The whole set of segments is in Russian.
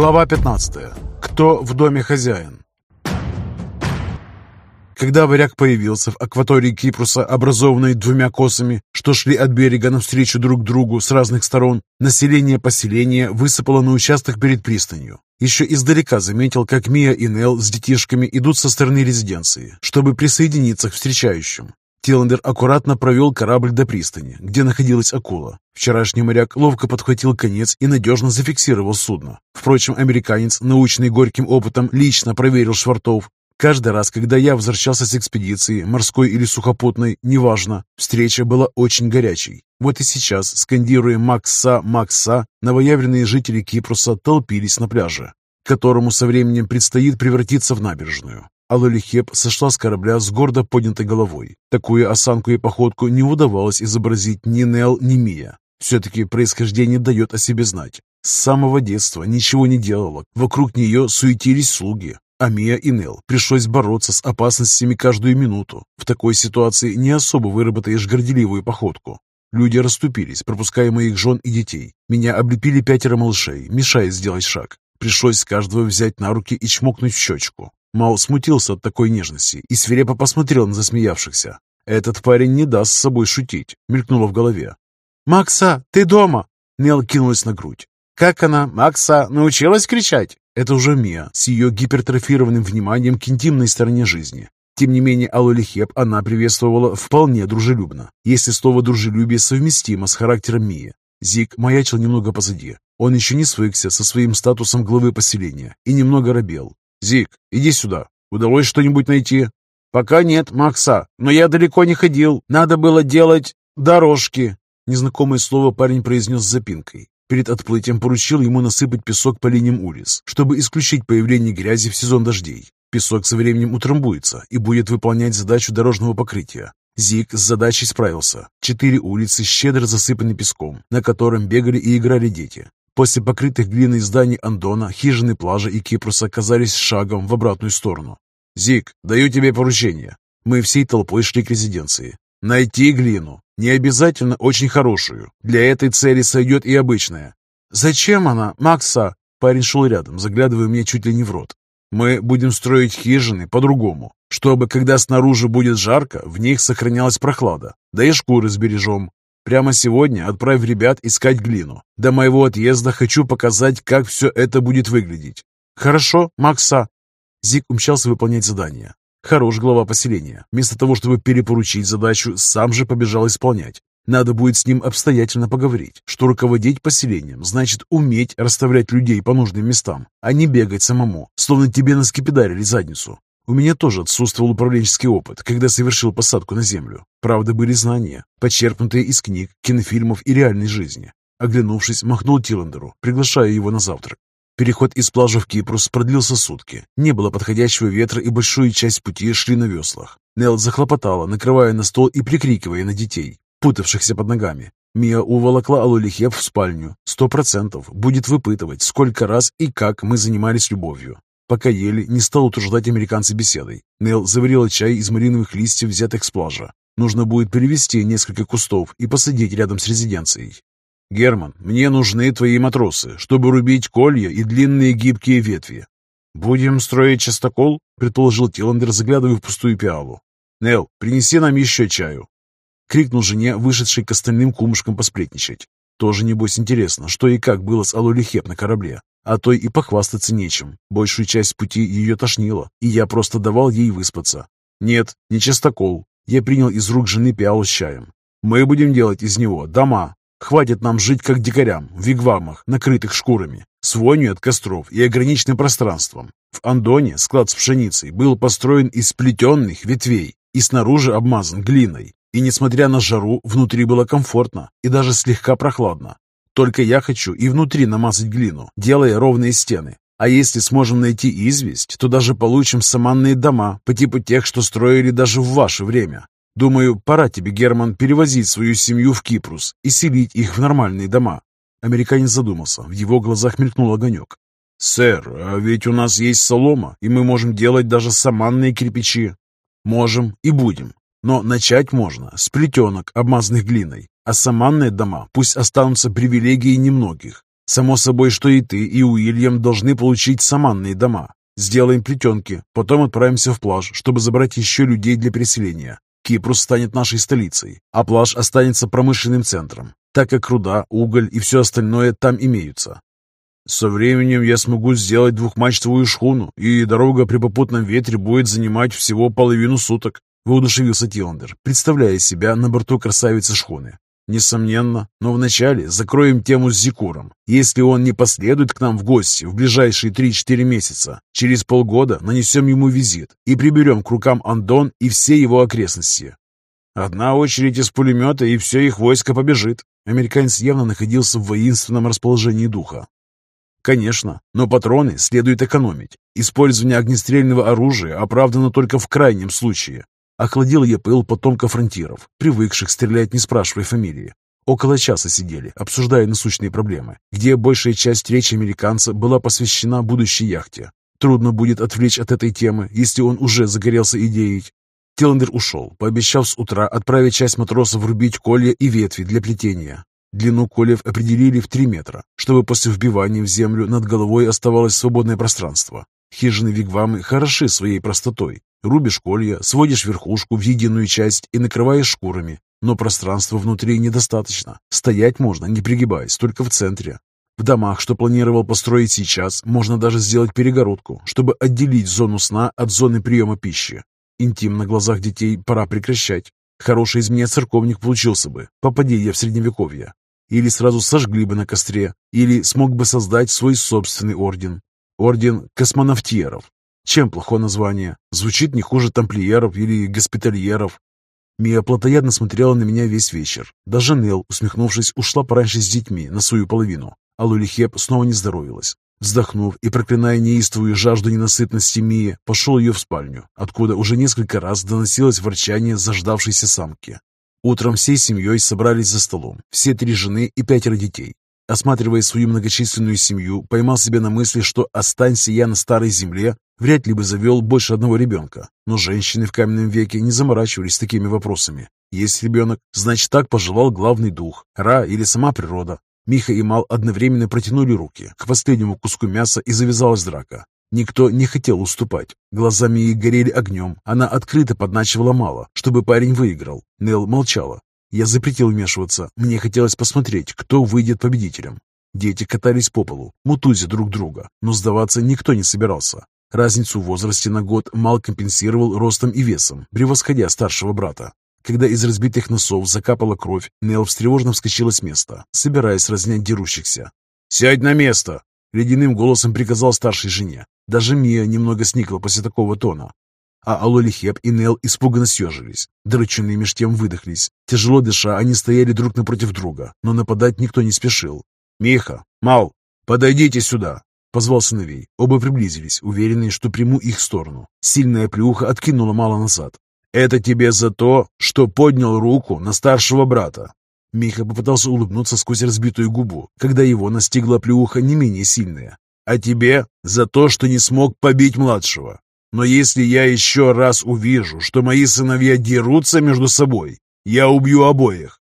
Глава 15. Кто в доме хозяин? Когда варяг появился в акватории Кипруса, образованной двумя косами, что шли от берега навстречу друг другу с разных сторон, население поселения высыпало на участок перед пристанью. Еще издалека заметил, как Мия и Нел с детишками идут со стороны резиденции, чтобы присоединиться к встречающим. Тиландер аккуратно провел корабль до пристани, где находилась акула. Вчерашний моряк ловко подхватил конец и надежно зафиксировал судно. Впрочем, американец, научный горьким опытом, лично проверил швартов. Каждый раз, когда я возвращался с экспедиции, морской или сухопутной, неважно, встреча была очень горячей. Вот и сейчас, скандируя «Макса! Макса!», новоявленные жители Кипруса толпились на пляже, которому со временем предстоит превратиться в набережную. Алолихеп сошла с корабля с гордо поднятой головой. Такую осанку и походку не удавалось изобразить ни Нел, ни Мия. Все-таки происхождение дает о себе знать. С самого детства ничего не делала. Вокруг нее суетились слуги. А Мия и Нел пришлось бороться с опасностями каждую минуту. В такой ситуации не особо выработаешь горделивую походку. Люди расступились, пропуская моих жен и детей. Меня облепили пятеро малышей, мешая сделать шаг. Пришлось каждого взять на руки и чмокнуть в щечку. Мал смутился от такой нежности и свирепо посмотрел на засмеявшихся. «Этот парень не даст с собой шутить», — мелькнуло в голове. «Макса, ты дома!» Нел кинулась на грудь. «Как она, Макса, научилась кричать?» Это уже Мия с ее гипертрофированным вниманием к интимной стороне жизни. Тем не менее, Аллу она приветствовала вполне дружелюбно, если слово «дружелюбие» совместимо с характером Мии. Зик маячил немного позади. Он еще не свыкся со своим статусом главы поселения и немного робел, «Зик, иди сюда. Удалось что-нибудь найти?» «Пока нет, Макса, но я далеко не ходил. Надо было делать дорожки». Незнакомое слово парень произнес с запинкой. Перед отплытием поручил ему насыпать песок по линиям улиц, чтобы исключить появление грязи в сезон дождей. Песок со временем утрамбуется и будет выполнять задачу дорожного покрытия. Зик с задачей справился. Четыре улицы щедро засыпаны песком, на котором бегали и играли дети. После покрытых глиной зданий Андона, хижины плажа и Кипруса казались шагом в обратную сторону. «Зик, даю тебе поручение». Мы всей толпой шли к резиденции. «Найти глину. Не обязательно очень хорошую. Для этой цели сойдет и обычная». «Зачем она, Макса?» Парень шел рядом, заглядывая мне чуть ли не в рот. «Мы будем строить хижины по-другому, чтобы, когда снаружи будет жарко, в них сохранялась прохлада. Да и шкуры сбережем. Прямо сегодня отправь ребят искать глину. До моего отъезда хочу показать, как все это будет выглядеть. Хорошо, Макса. Зик умчался выполнять задание. Хорош глава поселения. Вместо того, чтобы перепоручить задачу, сам же побежал исполнять. Надо будет с ним обстоятельно поговорить, что руководить поселением значит уметь расставлять людей по нужным местам, а не бегать самому, словно тебе наскипидарили задницу. У меня тоже отсутствовал управленческий опыт, когда совершил посадку на землю. Правда, были знания, почерпнутые из книг, кинофильмов и реальной жизни. Оглянувшись, махнул Тиландеру, приглашая его на завтрак. Переход из плажа в Кипрус продлился сутки. Не было подходящего ветра, и большую часть пути шли на веслах. Нел захлопотала, накрывая на стол и прикрикивая на детей, путавшихся под ногами. Мия уволокла Алулихев в спальню. Сто процентов будет выпытывать, сколько раз и как мы занимались любовью. Пока ели, не стал утруждать американца беседой. Нел заварила чай из малиновых листьев, взятых с плажа. Нужно будет перевести несколько кустов и посадить рядом с резиденцией. «Герман, мне нужны твои матросы, чтобы рубить колья и длинные гибкие ветви». «Будем строить частокол?» — предположил Тиландер, заглядывая в пустую пиалу. «Нел, принеси нам еще чаю!» — крикнул жене, вышедшей к остальным кумушкам посплетничать. Тоже, небось, интересно, что и как было с Алулихеп на корабле. А той и похвастаться нечем. Большую часть пути ее тошнило, и я просто давал ей выспаться. Нет, не частокол. Я принял из рук жены пиалу с чаем. Мы будем делать из него дома. Хватит нам жить как дикарям, в вигвамах, накрытых шкурами, с вонью от костров и ограниченным пространством. В Андоне склад с пшеницей был построен из сплетенных ветвей и снаружи обмазан глиной. И несмотря на жару, внутри было комфортно и даже слегка прохладно. Только я хочу и внутри намазать глину, делая ровные стены. А если сможем найти известь, то даже получим саманные дома по типу тех, что строили даже в ваше время. Думаю, пора тебе, Герман, перевозить свою семью в Кипрус и селить их в нормальные дома. Американец задумался, в его глазах мелькнул огонек. «Сэр, а ведь у нас есть солома, и мы можем делать даже саманные кирпичи». «Можем и будем. Но начать можно с плетенок, обмазанных глиной, а саманные дома пусть останутся привилегией немногих. Само собой, что и ты, и Уильям должны получить саманные дома. Сделаем плетенки, потом отправимся в плаж, чтобы забрать еще людей для переселения. Кипрус станет нашей столицей, а плаж останется промышленным центром, так как руда, уголь и все остальное там имеются. Со временем я смогу сделать двухмачтовую шхуну, и дорога при попутном ветре будет занимать всего половину суток, воодушевился Тиландер, представляя себя на борту красавицы шхуны. Несомненно, но вначале закроем тему с Зикуром. Если он не последует к нам в гости в ближайшие 3-4 месяца, через полгода нанесем ему визит и приберем к рукам Андон и все его окрестности. Одна очередь из пулемета, и все их войско побежит. Американец явно находился в воинственном расположении духа. Конечно, но патроны следует экономить. Использование огнестрельного оружия оправдано только в крайнем случае. Охладил я пыл потомков фронтиров, привыкших стрелять не спрашивая фамилии. Около часа сидели, обсуждая насущные проблемы, где большая часть речи американца была посвящена будущей яхте. Трудно будет отвлечь от этой темы, если он уже загорелся идеей. Тиллендер ушел, пообещав с утра отправить часть матросов рубить колья и ветви для плетения. Длину кольев определили в 3 метра, чтобы после вбивания в землю над головой оставалось свободное пространство. Хижины-вигвамы хороши своей простотой, Рубишь колья, сводишь верхушку в единую часть и накрываешь шкурами. Но пространства внутри недостаточно. Стоять можно, не пригибаясь, только в центре. В домах, что планировал построить сейчас, можно даже сделать перегородку, чтобы отделить зону сна от зоны приема пищи. Интим на глазах детей пора прекращать. Хороший из меня церковник получился бы, попади я в средневековье. Или сразу сожгли бы на костре, или смог бы создать свой собственный орден. Орден космонавтиеров, чем плохое название? Звучит не хуже тамплиеров или госпитальеров. Мия плотоядно смотрела на меня весь вечер. Даже Нел, усмехнувшись, ушла пораньше с детьми на свою половину. А Лулихеп снова не здоровилась. Вздохнув и проклиная неистовую жажду ненасытности Мии, пошел ее в спальню, откуда уже несколько раз доносилось ворчание заждавшейся самки. Утром всей семьей собрались за столом, все три жены и пятеро детей. Осматривая свою многочисленную семью, поймал себя на мысли, что останься я на старой земле, вряд ли бы завел больше одного ребенка. Но женщины в каменном веке не заморачивались такими вопросами. Есть ребенок, значит так пожелал главный дух, Ра или сама природа. Миха и Мал одновременно протянули руки к последнему куску мяса и завязалась драка. Никто не хотел уступать. Глазами ей горели огнем. Она открыто подначивала Мала, чтобы парень выиграл. Нел молчала. Я запретил вмешиваться. Мне хотелось посмотреть, кто выйдет победителем. Дети катались по полу, мутузя друг друга, но сдаваться никто не собирался. Разницу в возрасте на год Мал компенсировал ростом и весом, превосходя старшего брата. Когда из разбитых носов закапала кровь, Нел встревожно вскочила с места, собираясь разнять дерущихся. «Сядь на место!» — ледяным голосом приказал старшей жене. Даже Мия немного сникла после такого тона. А Алолихеп и Нел испуганно съежились. Драчуны меж тем выдохлись. Тяжело дыша, они стояли друг напротив друга, но нападать никто не спешил. «Миха! Мал! Подойдите сюда!» Позвал сыновей. Оба приблизились, уверенные, что приму их сторону. Сильная плюха откинула мало назад. «Это тебе за то, что поднял руку на старшего брата!» Миха попытался улыбнуться сквозь разбитую губу, когда его настигла плюха не менее сильная. «А тебе за то, что не смог побить младшего. Но если я еще раз увижу, что мои сыновья дерутся между собой, я убью обоих.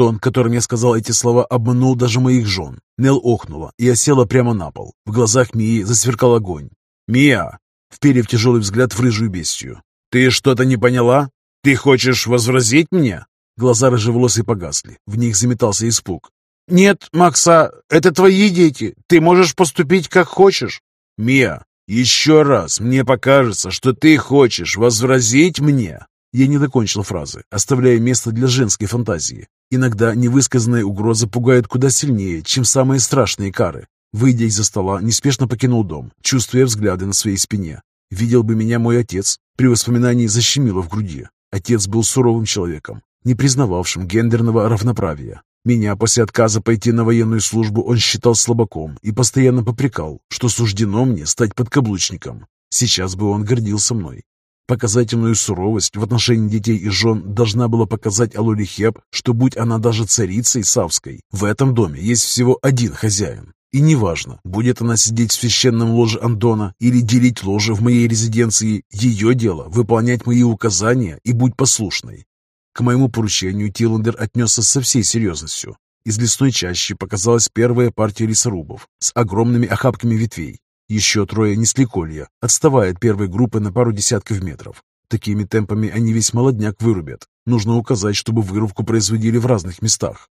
Тон, которым я сказал эти слова, обманул даже моих жен. Нел охнула и осела прямо на пол. В глазах Мии засверкал огонь. «Мия!» — вперев тяжелый взгляд в рыжую бестию. «Ты что-то не поняла? Ты хочешь возразить мне?» Глаза рыжеволосой погасли. В них заметался испуг. «Нет, Макса, это твои дети. Ты можешь поступить как хочешь». «Мия, еще раз мне покажется, что ты хочешь возразить мне». Я не докончил фразы, оставляя место для женской фантазии. Иногда невысказанная угроза пугает куда сильнее, чем самые страшные кары. Выйдя из-за стола, неспешно покинул дом, чувствуя взгляды на своей спине. Видел бы меня мой отец. При воспоминании защемило в груди. Отец был суровым человеком, не признававшим гендерного равноправия. Меня после отказа пойти на военную службу он считал слабаком и постоянно попрекал, что суждено мне стать подкаблучником. Сейчас бы он гордился мной. Показательную суровость в отношении детей и жен должна была показать Алоли Хеб, что будь она даже царицей Савской, в этом доме есть всего один хозяин. И неважно, будет она сидеть в священном ложе Андона или делить ложе в моей резиденции, ее дело выполнять мои указания и будь послушной. К моему поручению Тиллендер отнесся со всей серьезностью. Из лесной чащи показалась первая партия лесорубов с огромными охапками ветвей. Еще трое несли колья, отставая от первой группы на пару десятков метров. Такими темпами они весь молодняк вырубят. Нужно указать, чтобы вырубку производили в разных местах.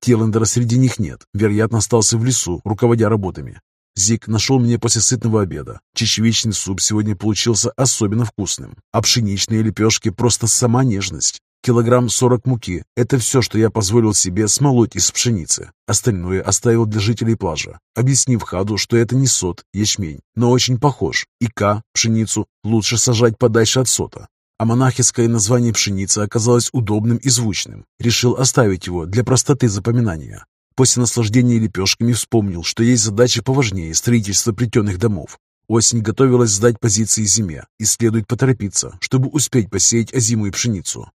Теллендера среди них нет, вероятно, остался в лесу, руководя работами. Зик нашел меня после сытного обеда. Чечевичный суп сегодня получился особенно вкусным, а пшеничные лепешки просто сама нежность. Килограмм сорок муки – это все, что я позволил себе смолоть из пшеницы. Остальное оставил для жителей плажа, объяснив Хаду, что это не сот, ячмень, но очень похож. И К, пшеницу, лучше сажать подальше от сота. А монахиское название пшеницы оказалось удобным и звучным. Решил оставить его для простоты запоминания. После наслаждения лепешками вспомнил, что есть задачи поважнее строительства плетеных домов. Осень готовилась сдать позиции зиме, и следует поторопиться, чтобы успеть посеять озимую пшеницу.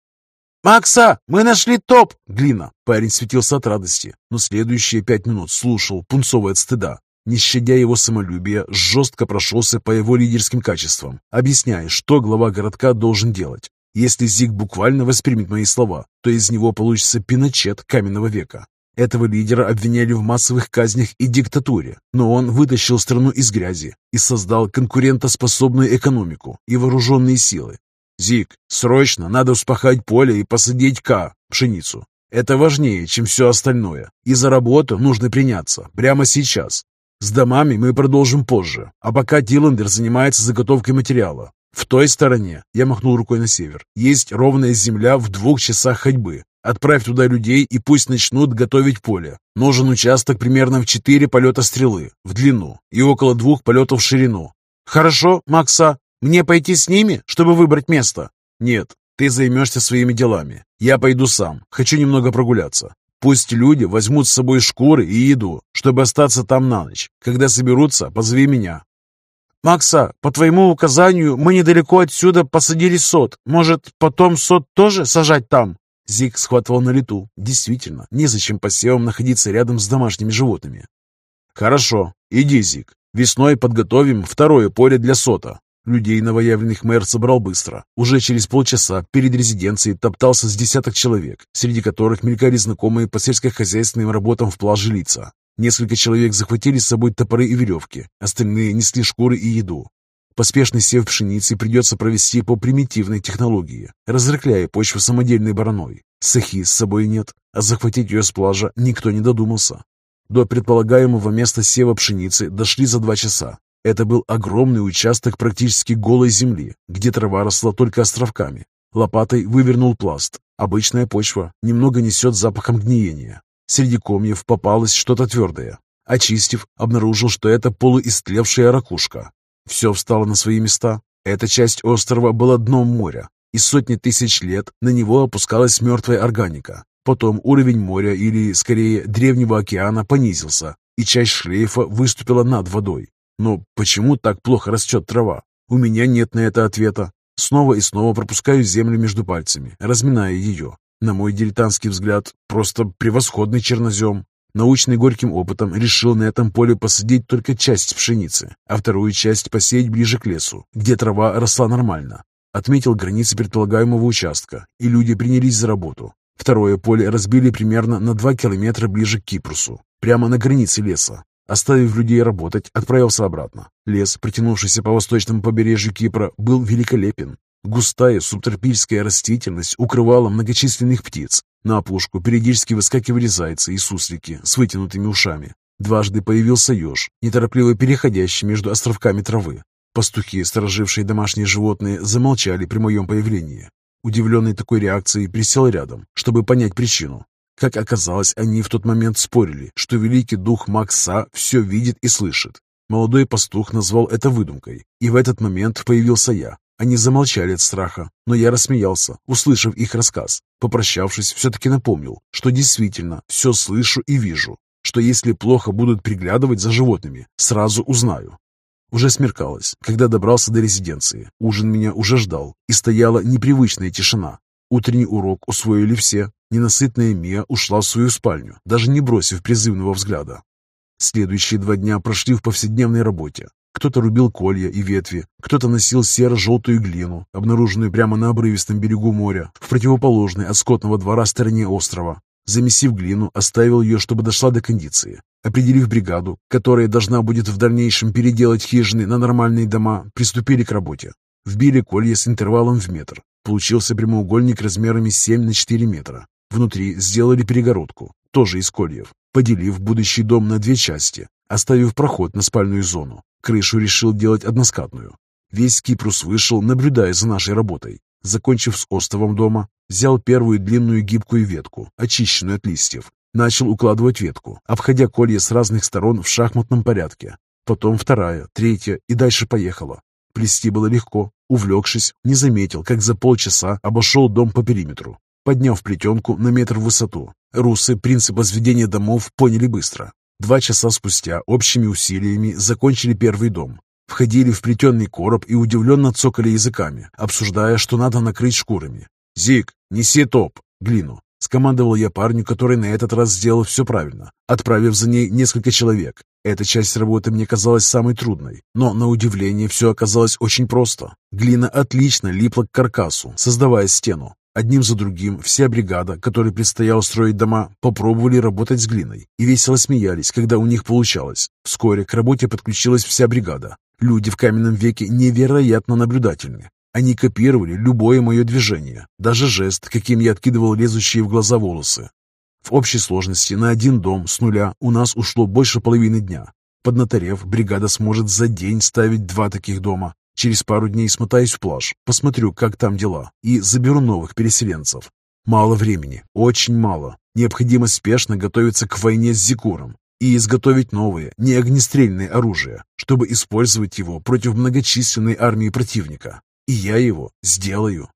«Макса, мы нашли топ!» Глина. Парень светился от радости, но следующие пять минут слушал, пунцовый от стыда. Не щадя его самолюбия, жестко прошелся по его лидерским качествам, объясняя, что глава городка должен делать. Если Зиг буквально воспримет мои слова, то из него получится пиночет каменного века. Этого лидера обвиняли в массовых казнях и диктатуре, но он вытащил страну из грязи и создал конкурентоспособную экономику и вооруженные силы, Зик, срочно надо вспахать поле и посадить К, пшеницу. Это важнее, чем все остальное. И за работу нужно приняться, прямо сейчас. С домами мы продолжим позже, а пока Тиландер занимается заготовкой материала. В той стороне, я махнул рукой на север, есть ровная земля в двух часах ходьбы. Отправь туда людей и пусть начнут готовить поле. Нужен участок примерно в четыре полета стрелы, в длину, и около двух полетов в ширину. Хорошо, Макса, мне пойти с ними, чтобы выбрать место? Нет, ты займешься своими делами. Я пойду сам. Хочу немного прогуляться. Пусть люди возьмут с собой шкуры и еду, чтобы остаться там на ночь. Когда соберутся, позови меня. Макса, по твоему указанию, мы недалеко отсюда посадили сот. Может, потом сот тоже сажать там? Зик схватывал на лету. Действительно, незачем посевам находиться рядом с домашними животными. Хорошо, иди, Зик. Весной подготовим второе поле для сота. Людей новоявленных мэр собрал быстро. Уже через полчаса перед резиденцией топтался с десяток человек, среди которых мелькали знакомые по сельскохозяйственным работам в плаже лица. Несколько человек захватили с собой топоры и веревки, остальные несли шкуры и еду. Поспешный сев пшеницы придется провести по примитивной технологии, разрыхляя почву самодельной бараной. Сахи с собой нет, а захватить ее с плажа никто не додумался. До предполагаемого места сева пшеницы дошли за два часа. Это был огромный участок практически голой земли, где трава росла только островками. Лопатой вывернул пласт. Обычная почва, немного несет запахом гниения. Среди комьев попалось что-то твердое. Очистив, обнаружил, что это полуистлевшая ракушка. Все встало на свои места. Эта часть острова была дном моря, и сотни тысяч лет на него опускалась мертвая органика. Потом уровень моря, или, скорее, древнего океана, понизился, и часть шлейфа выступила над водой. Но почему так плохо растет трава? У меня нет на это ответа. Снова и снова пропускаю землю между пальцами, разминая ее. На мой дилетантский взгляд, просто превосходный чернозем. Научный горьким опытом решил на этом поле посадить только часть пшеницы, а вторую часть посеять ближе к лесу, где трава росла нормально. Отметил границы предполагаемого участка, и люди принялись за работу. Второе поле разбили примерно на 2 километра ближе к Кипрусу, прямо на границе леса. Оставив людей работать, отправился обратно. Лес, притянувшийся по восточному побережью Кипра, был великолепен. Густая субтропическая растительность укрывала многочисленных птиц. На опушку периодически выскакивали зайцы и суслики с вытянутыми ушами. Дважды появился еж, неторопливо переходящий между островками травы. Пастухи, сторожившие домашние животные, замолчали при моем появлении. Удивленный такой реакцией, присел рядом, чтобы понять причину. Как оказалось, они в тот момент спорили, что великий дух Макса все видит и слышит. Молодой пастух назвал это выдумкой, и в этот момент появился я. Они замолчали от страха, но я рассмеялся, услышав их рассказ. Попрощавшись, все-таки напомнил, что действительно все слышу и вижу, что если плохо будут приглядывать за животными, сразу узнаю. Уже смеркалось, когда добрался до резиденции. Ужин меня уже ждал, и стояла непривычная тишина. Утренний урок усвоили все, Ненасытная Мия ушла в свою спальню, даже не бросив призывного взгляда. Следующие два дня прошли в повседневной работе. Кто-то рубил колья и ветви, кто-то носил серо-желтую глину, обнаруженную прямо на обрывистом берегу моря, в противоположной от скотного двора стороне острова. Замесив глину, оставил ее, чтобы дошла до кондиции. Определив бригаду, которая должна будет в дальнейшем переделать хижины на нормальные дома, приступили к работе. Вбили колья с интервалом в метр. Получился прямоугольник размерами 7 на 4 метра. Внутри сделали перегородку, тоже из кольев, поделив будущий дом на две части, оставив проход на спальную зону. Крышу решил делать односкатную. Весь Кипрус вышел, наблюдая за нашей работой. Закончив с остовом дома, взял первую длинную гибкую ветку, очищенную от листьев, начал укладывать ветку, обходя колья с разных сторон в шахматном порядке. Потом вторая, третья и дальше поехала. Плести было легко. Увлекшись, не заметил, как за полчаса обошел дом по периметру, подняв плетенку на метр в высоту. Русы принцип возведения домов поняли быстро. Два часа спустя общими усилиями закончили первый дом, Входили в плетеный короб и удивленно цокали языками, обсуждая, что надо накрыть шкурами. «Зик, неси топ!» глину. Скомандовал я парню, который на этот раз сделал все правильно, отправив за ней несколько человек. Эта часть работы мне казалась самой трудной, но, на удивление, все оказалось очень просто. Глина отлично липла к каркасу, создавая стену. Одним за другим вся бригада, которой предстояло строить дома, попробовали работать с глиной и весело смеялись, когда у них получалось. Вскоре к работе подключилась вся бригада. Люди в каменном веке невероятно наблюдательны. Они копировали любое мое движение, даже жест, каким я откидывал лезущие в глаза волосы. В общей сложности на один дом с нуля у нас ушло больше половины дня. Поднаторев, бригада сможет за день ставить два таких дома. Через пару дней смотаюсь в плаж, посмотрю, как там дела, и заберу новых переселенцев. Мало времени, очень мало. Необходимо спешно готовиться к войне с Зикуром и изготовить новое, неогнестрельное оружие, чтобы использовать его против многочисленной армии противника. И я его сделаю.